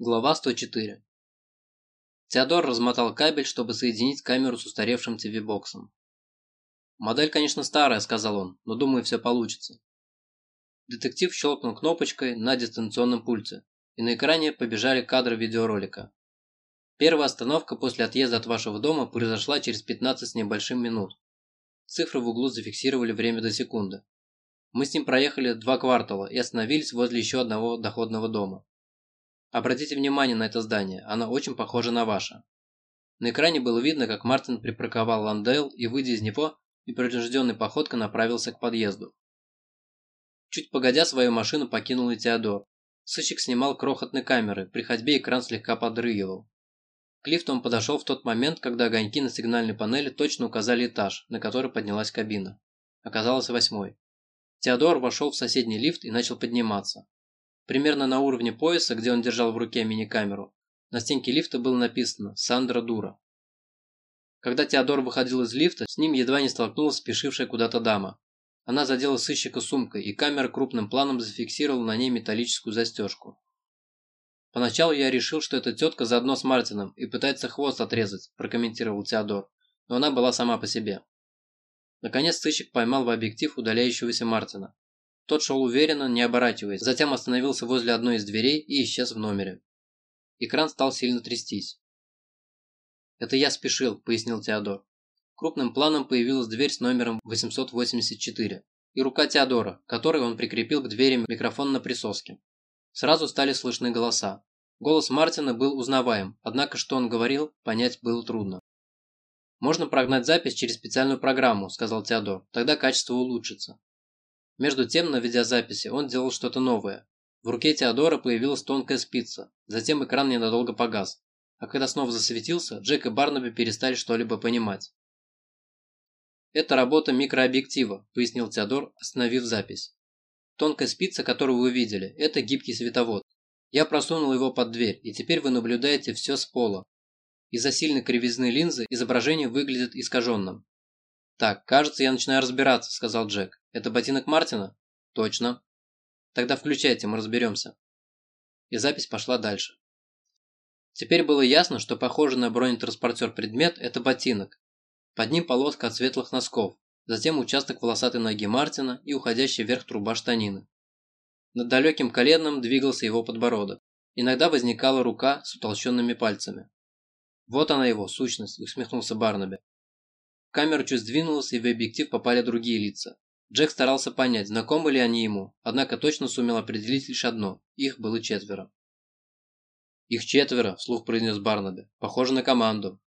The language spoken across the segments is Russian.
Глава 104. Теодор размотал кабель, чтобы соединить камеру с устаревшим ТВ-боксом. «Модель, конечно, старая», – сказал он, – «но думаю, все получится». Детектив щелкнул кнопочкой на дистанционном пульте, и на экране побежали кадры видеоролика. Первая остановка после отъезда от вашего дома произошла через 15 с небольшим минут. Цифры в углу зафиксировали время до секунды. Мы с ним проехали два квартала и остановились возле еще одного доходного дома. Обратите внимание на это здание, оно очень похоже на ваше. На экране было видно, как Мартин припарковал Ландейл и, выйдя из него, непринужденной походкой направился к подъезду. Чуть погодя, свою машину покинул и Теодор. Сыщик снимал крохотные камеры, при ходьбе экран слегка подрыгивал. К лифту он подошел в тот момент, когда огоньки на сигнальной панели точно указали этаж, на который поднялась кабина. Оказалось восьмой. Теодор вошел в соседний лифт и начал подниматься. Примерно на уровне пояса, где он держал в руке мини-камеру, на стенке лифта было написано «Сандра Дура». Когда Теодор выходил из лифта, с ним едва не столкнулась спешившая куда-то дама. Она задела сыщика сумкой, и камера крупным планом зафиксировала на ней металлическую застежку. «Поначалу я решил, что эта тетка заодно с Мартином и пытается хвост отрезать», – прокомментировал Теодор, но она была сама по себе. Наконец сыщик поймал в объектив удаляющегося Мартина. Тот шел уверенно, не оборачиваясь, затем остановился возле одной из дверей и исчез в номере. Экран стал сильно трястись. «Это я спешил», – пояснил Теодор. Крупным планом появилась дверь с номером 884 и рука Теодора, которой он прикрепил к двери микрофон на присоске. Сразу стали слышны голоса. Голос Мартина был узнаваем, однако что он говорил, понять было трудно. «Можно прогнать запись через специальную программу», – сказал Теодор, – «тогда качество улучшится». Между тем, на видеозаписи, он делал что-то новое. В руке Теодора появилась тонкая спица, затем экран ненадолго погас. А когда снова засветился, Джек и Барнаби перестали что-либо понимать. «Это работа микрообъектива», – пояснил Теодор, остановив запись. «Тонкая спица, которую вы видели, это гибкий световод. Я просунул его под дверь, и теперь вы наблюдаете все с пола. Из-за сильной кривизны линзы изображение выглядит искаженным. «Так, кажется, я начинаю разбираться», – сказал Джек. «Это ботинок Мартина?» «Точно». «Тогда включайте, мы разберемся». И запись пошла дальше. Теперь было ясно, что похожий на бронетранспортер предмет – это ботинок. Под ним полоска от светлых носков, затем участок волосатой ноги Мартина и уходящая вверх труба штанины. Над далеким коленом двигался его подбородок. Иногда возникала рука с утолщенными пальцами. «Вот она его, сущность», – усмехнулся Барнаби. Камера чуть сдвинулась, и в объектив попали другие лица. Джек старался понять, знакомы ли они ему, однако точно сумел определить лишь одно – их было четверо. «Их четверо», – вслух произнес Барнаби. «Похоже на команду».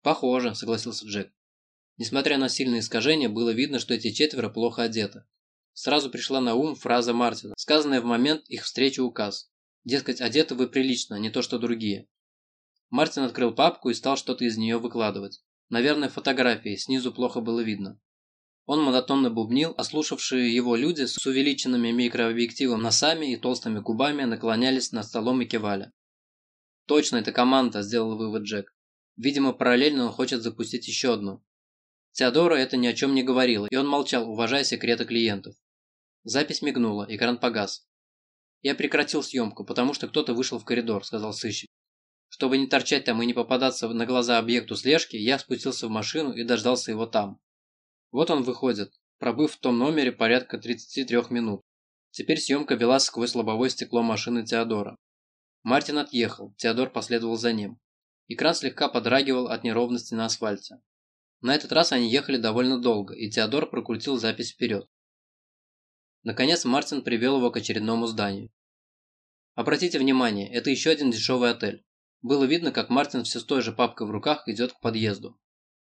«Похоже», – согласился Джек. Несмотря на сильные искажения, было видно, что эти четверо плохо одеты. Сразу пришла на ум фраза Мартина, сказанная в момент их встречи указ. Дескать, одеты вы прилично, не то что другие. Мартин открыл папку и стал что-то из нее выкладывать. Наверное, фотографии, снизу плохо было видно. Он монотонно бубнил, а слушавшие его люди с увеличенными микрообъективом носами и толстыми губами наклонялись над столом и кивали. «Точно, это команда», – сделал вывод Джек. Видимо, параллельно он хочет запустить еще одну. Теодора это ни о чем не говорила, и он молчал, уважая секреты клиентов. Запись мигнула, экран погас. «Я прекратил съемку, потому что кто-то вышел в коридор», – сказал сыщик. Чтобы не торчать там и не попадаться на глаза объекту слежки, я спустился в машину и дождался его там. Вот он выходит, пробыв в том номере порядка 33 минут. Теперь съемка велась сквозь лобовое стекло машины Теодора. Мартин отъехал, Теодор последовал за ним. Экран слегка подрагивал от неровности на асфальте. На этот раз они ехали довольно долго, и Теодор прокрутил запись вперед. Наконец Мартин привел его к очередному зданию. Обратите внимание, это еще один дешевый отель. Было видно, как Мартин все с той же папкой в руках идет к подъезду.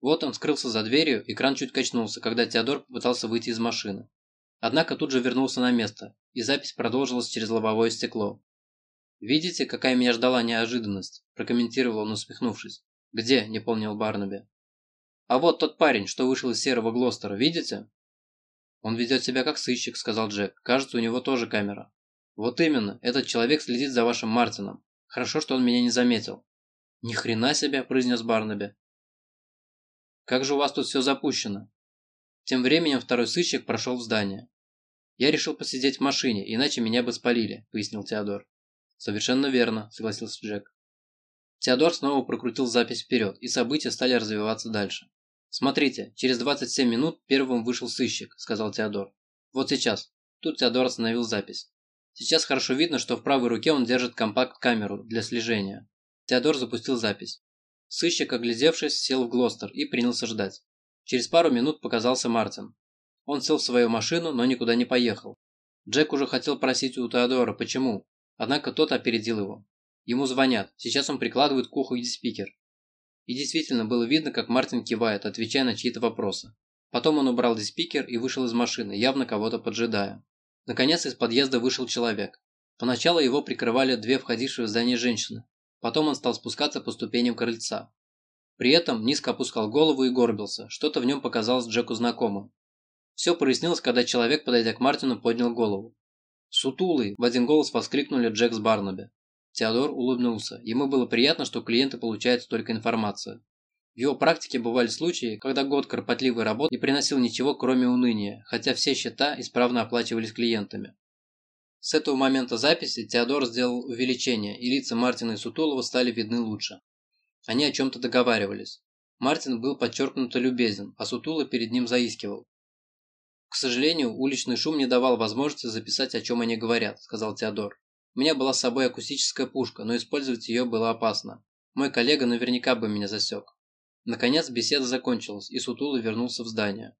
Вот он скрылся за дверью, экран чуть качнулся, когда Теодор попытался выйти из машины. Однако тут же вернулся на место, и запись продолжилась через лобовое стекло. «Видите, какая меня ждала неожиданность?» – прокомментировал он, усмехнувшись. «Где?» – не помнил Барнаби. «А вот тот парень, что вышел из серого Глостера, видите?» «Он ведет себя как сыщик», – сказал Джек. «Кажется, у него тоже камера». «Вот именно, этот человек следит за вашим Мартином. Хорошо, что он меня не заметил. Ни хрена себе, произнес Барнаби. Как же у вас тут все запущено? Тем временем второй сыщик прошел в здание. Я решил посидеть в машине, иначе меня бы спалили, пояснил Теодор. Совершенно верно, согласился Джек. Теодор снова прокрутил запись вперед, и события стали развиваться дальше. «Смотрите, через 27 минут первым вышел сыщик», – сказал Теодор. «Вот сейчас». Тут Теодор остановил запись. Сейчас хорошо видно, что в правой руке он держит компакт-камеру для слежения. Теодор запустил запись. Сыщик, оглядевшись, сел в Глостер и принялся ждать. Через пару минут показался Мартин. Он сел в свою машину, но никуда не поехал. Джек уже хотел просить у Теодора, почему, однако тот опередил его. Ему звонят, сейчас он прикладывает к уху спикер. И действительно было видно, как Мартин кивает, отвечая на чьи-то вопросы. Потом он убрал диспикер и вышел из машины, явно кого-то поджидая. Наконец из подъезда вышел человек. Поначалу его прикрывали две входившие в здание женщины. Потом он стал спускаться по ступеням крыльца. При этом низко опускал голову и горбился, что-то в нем показалось Джеку знакомым. Все прояснилось, когда человек, подойдя к Мартину, поднял голову. «Сутулый!» – в один голос воскликнули Джек с Барнаби. Теодор улыбнулся. Ему было приятно, что клиенты получают столько информации. В его практике бывали случаи, когда год кропотливой работы не приносил ничего, кроме уныния, хотя все счета исправно оплачивались клиентами. С этого момента записи Теодор сделал увеличение, и лица Мартина и Сутулова стали видны лучше. Они о чем-то договаривались. Мартин был подчеркнуто любезен, а Сутула перед ним заискивал. «К сожалению, уличный шум не давал возможности записать, о чем они говорят», – сказал Теодор. «У меня была с собой акустическая пушка, но использовать ее было опасно. Мой коллега наверняка бы меня засек». Наконец беседа закончилась, и Сутула вернулся в здание.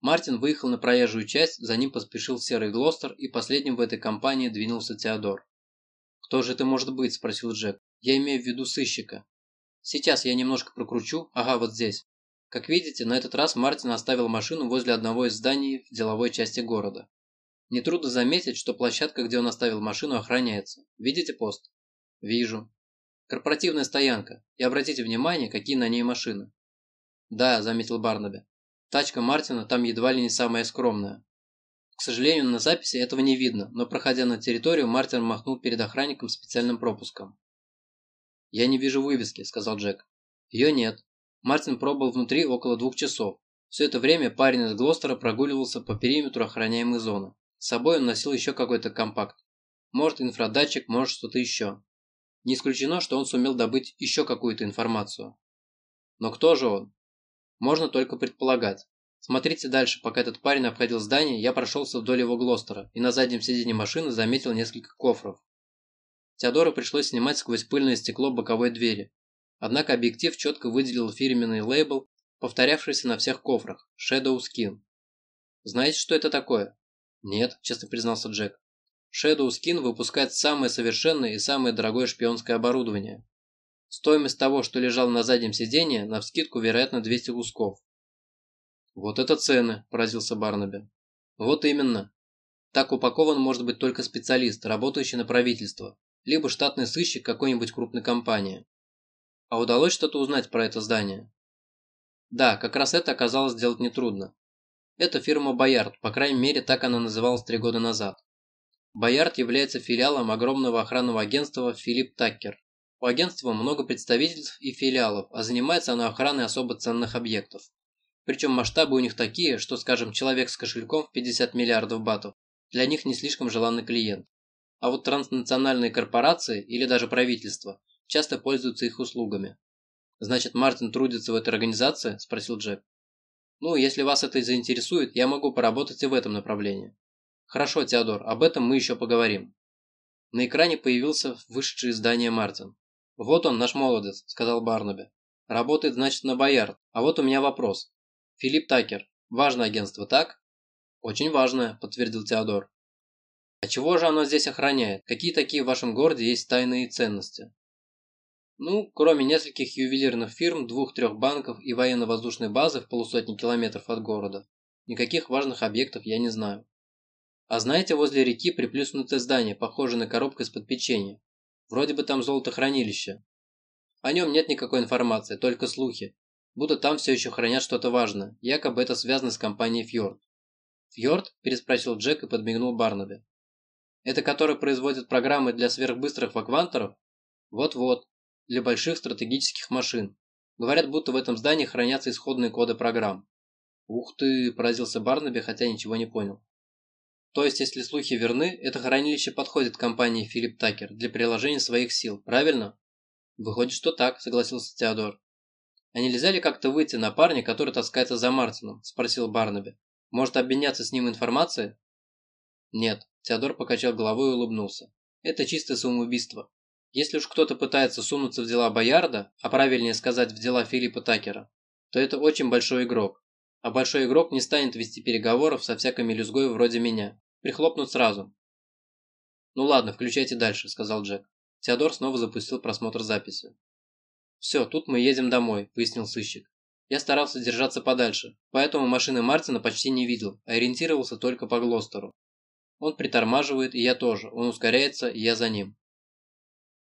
Мартин выехал на проезжую часть, за ним поспешил серый Глостер, и последним в этой компании двинулся Теодор. «Кто же это может быть?» – спросил Джек. «Я имею в виду сыщика». «Сейчас я немножко прокручу. Ага, вот здесь». Как видите, на этот раз Мартин оставил машину возле одного из зданий в деловой части города. Нетрудно заметить, что площадка, где он оставил машину, охраняется. Видите пост? Вижу. Корпоративная стоянка. И обратите внимание, какие на ней машины. Да, заметил Барнаби. Тачка Мартина там едва ли не самая скромная. К сожалению, на записи этого не видно, но проходя на территорию, Мартин махнул перед охранником специальным пропуском. «Я не вижу вывески», – сказал Джек. «Ее нет. Мартин пробыл внутри около двух часов. Все это время парень из Глостера прогуливался по периметру охраняемой зоны. С собой он носил еще какой-то компакт. Может инфрадатчик, может что-то еще. Не исключено, что он сумел добыть еще какую-то информацию. Но кто же он? Можно только предполагать. Смотрите дальше, пока этот парень обходил здание, я прошелся вдоль его Глостера и на заднем сиденье машины заметил несколько кофров. Теодору пришлось снимать сквозь пыльное стекло боковой двери, Однако объектив четко выделил фирменный лейбл, повторявшийся на всех кофрах – Shadow Skin. Знаете, что это такое? Нет, честно признался Джек. Shadow Skin выпускает самое совершенное и самое дорогое шпионское оборудование. Стоимость того, что лежало на заднем сиденье, навскидку, вероятно, 200 кусков. «Вот это цены!» – поразился Барнаби. «Вот именно. Так упакован может быть только специалист, работающий на правительство, либо штатный сыщик какой-нибудь крупной компании. А удалось что-то узнать про это здание? Да, как раз это оказалось сделать нетрудно. Это фирма Боярд, по крайней мере так она называлась три года назад. Боярд является филиалом огромного охранного агентства Филипп Таккер. У агентства много представительств и филиалов, а занимается оно охраной особо ценных объектов. Причем масштабы у них такие, что, скажем, человек с кошельком в 50 миллиардов батов для них не слишком желанный клиент. А вот транснациональные корпорации или даже правительства часто пользуются их услугами. «Значит, Мартин трудится в этой организации?» – спросил Джек. «Ну, если вас это заинтересует, я могу поработать и в этом направлении». «Хорошо, Теодор, об этом мы еще поговорим». На экране появился вышедший из здания Мартин. «Вот он, наш молодец», – сказал Барнаби. «Работает, значит, на Боярд. А вот у меня вопрос. Филипп Такер. Важное агентство, так?» «Очень важное», – подтвердил Теодор. «А чего же оно здесь охраняет? Какие такие в вашем городе есть тайные ценности?» Ну, кроме нескольких ювелирных фирм, двух-трех банков и военно-воздушной базы в полусотни километров от города, никаких важных объектов я не знаю. А знаете, возле реки приплюснутое здание, похожее на коробку из-под печенья. Вроде бы там золотохранилище. О нем нет никакой информации, только слухи. Будто там все еще хранят что-то важное, якобы это связано с компанией Фьорд. «Фьорд?» – переспросил Джек и подмигнул Барнаби. «Это который производит программы для сверхбыстрых ваквантеров?» «Вот-вот для больших стратегических машин. Говорят, будто в этом здании хранятся исходные коды программ. «Ух ты!» – поразился Барнаби, хотя ничего не понял. То есть, если слухи верны, это хранилище подходит компании Филипп Такер для приложения своих сил, правильно? Выходит, что так, согласился Теодор. А нельзя ли как-то выйти на парня, который таскается за Мартином? Спросил Барнаби. Может обменяться с ним информацией? Нет, Теодор покачал головой и улыбнулся. Это чистое самоубийство. Если уж кто-то пытается сунуться в дела Боярда, а правильнее сказать в дела Филиппа Такера, то это очень большой игрок. А большой игрок не станет вести переговоров со всякой мелюзгой вроде меня. Прихлопнут сразу. «Ну ладно, включайте дальше», – сказал Джек. Теодор снова запустил просмотр записи. «Все, тут мы едем домой», – пояснил сыщик. «Я старался держаться подальше, поэтому машины Мартина почти не видел, ориентировался только по Глостеру. Он притормаживает, и я тоже, он ускоряется, и я за ним».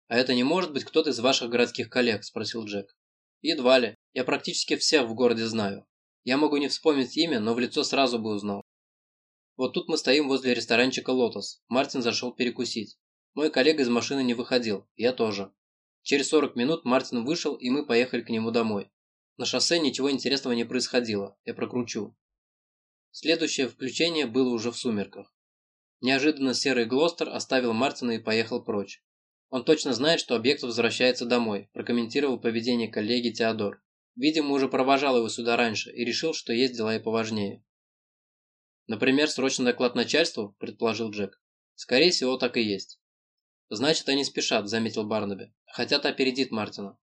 «А это не может быть кто-то из ваших городских коллег?» – спросил Джек. «Едва ли. Я практически всех в городе знаю. Я могу не вспомнить имя, но в лицо сразу бы узнал. Вот тут мы стоим возле ресторанчика «Лотос». Мартин зашел перекусить. Мой коллега из машины не выходил, я тоже. Через 40 минут Мартин вышел, и мы поехали к нему домой. На шоссе ничего интересного не происходило, я прокручу. Следующее включение было уже в сумерках. Неожиданно серый Глостер оставил Мартина и поехал прочь. Он точно знает, что объект возвращается домой, прокомментировал поведение коллеги Теодор. Видимо, уже провожал его сюда раньше и решил, что есть дела и поважнее. Например, срочный доклад начальству, предположил Джек. Скорее всего, так и есть. Значит, они спешат, заметил Барнаби. Хотят опередить Мартина.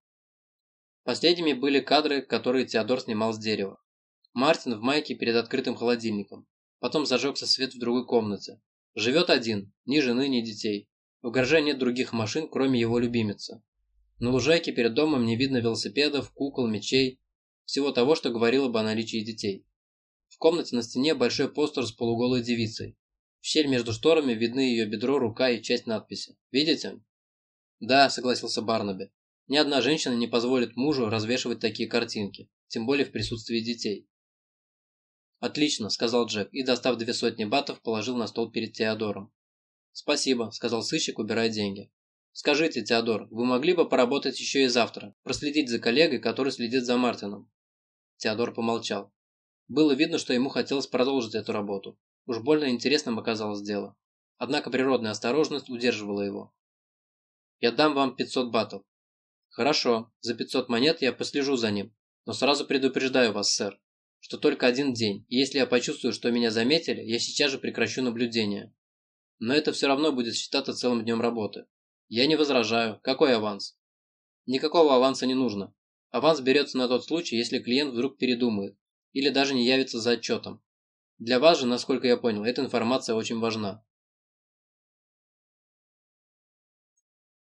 Последними были кадры, которые Теодор снимал с дерева. Мартин в майке перед открытым холодильником. Потом зажегся свет в другой комнате. Живет один, ни жены, ни детей. В гараже нет других машин, кроме его любимицы. На лужайке перед домом не видно велосипедов, кукол, мечей. Всего того, что говорило бы о наличии детей. В комнате на стене большой постер с полуголой девицей. В щель между шторами видны ее бедро, рука и часть надписи. Видите? Да, согласился Барнаби. Ни одна женщина не позволит мужу развешивать такие картинки, тем более в присутствии детей. «Отлично», – сказал Джек и, достав две сотни батов, положил на стол перед Теодором. «Спасибо», – сказал сыщик, убирая деньги. «Скажите, Теодор, вы могли бы поработать еще и завтра, проследить за коллегой, который следит за Мартином?» Теодор помолчал. Было видно, что ему хотелось продолжить эту работу. Уж больно интересным оказалось дело. Однако природная осторожность удерживала его. «Я дам вам 500 батов». «Хорошо, за 500 монет я послежу за ним, но сразу предупреждаю вас, сэр, что только один день, и если я почувствую, что меня заметили, я сейчас же прекращу наблюдение. Но это все равно будет считаться целым днем работы. Я не возражаю. Какой аванс?» «Никакого аванса не нужно. Аванс берется на тот случай, если клиент вдруг передумает или даже не явится за отчетом. Для вас же, насколько я понял, эта информация очень важна.